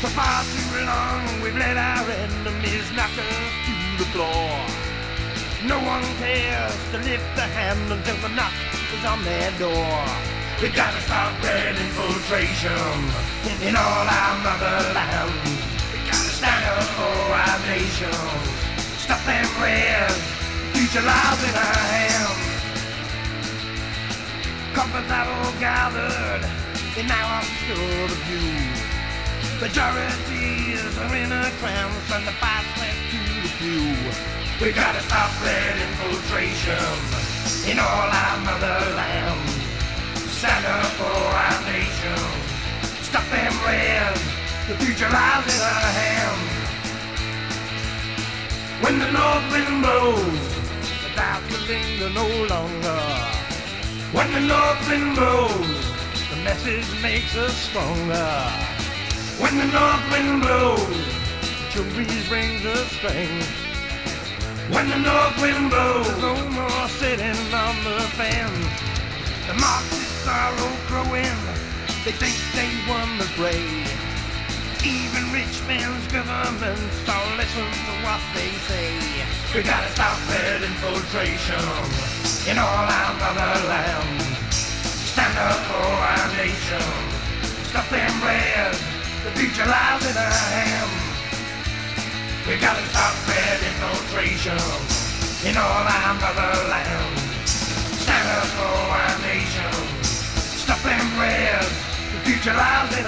For far too long we've let our enemies knock us to the floor. No one cares to lift a hand until the knock is on their door. We gotta stop red infiltration in all our motherland. We gotta stand up for our nation. Stop them reds, future lies in our hands. Compass have all gathered, and now sure of are in a trance, and the fight left to the few. We gotta stop red infiltration in all our motherland. Stand up for our nation. Stop them reds, the future lies in our hands. When the north wind blows, the doubt will linger no longer. When the north wind blows, the message makes us stronger. When the north wind blows, the chill breeze brings us strength. When the north wind blows, no more sitting on the fence. The Marxists are all growing, they think they won the fray. Even rich man's governments all listen to what they say. We gotta stop red infiltration in all our motherland. Stand up for our nation. Stop lies in our hands. We gotta stop red infiltration in all our motherland. Stand up for our nation. Stop them reds, the future lies.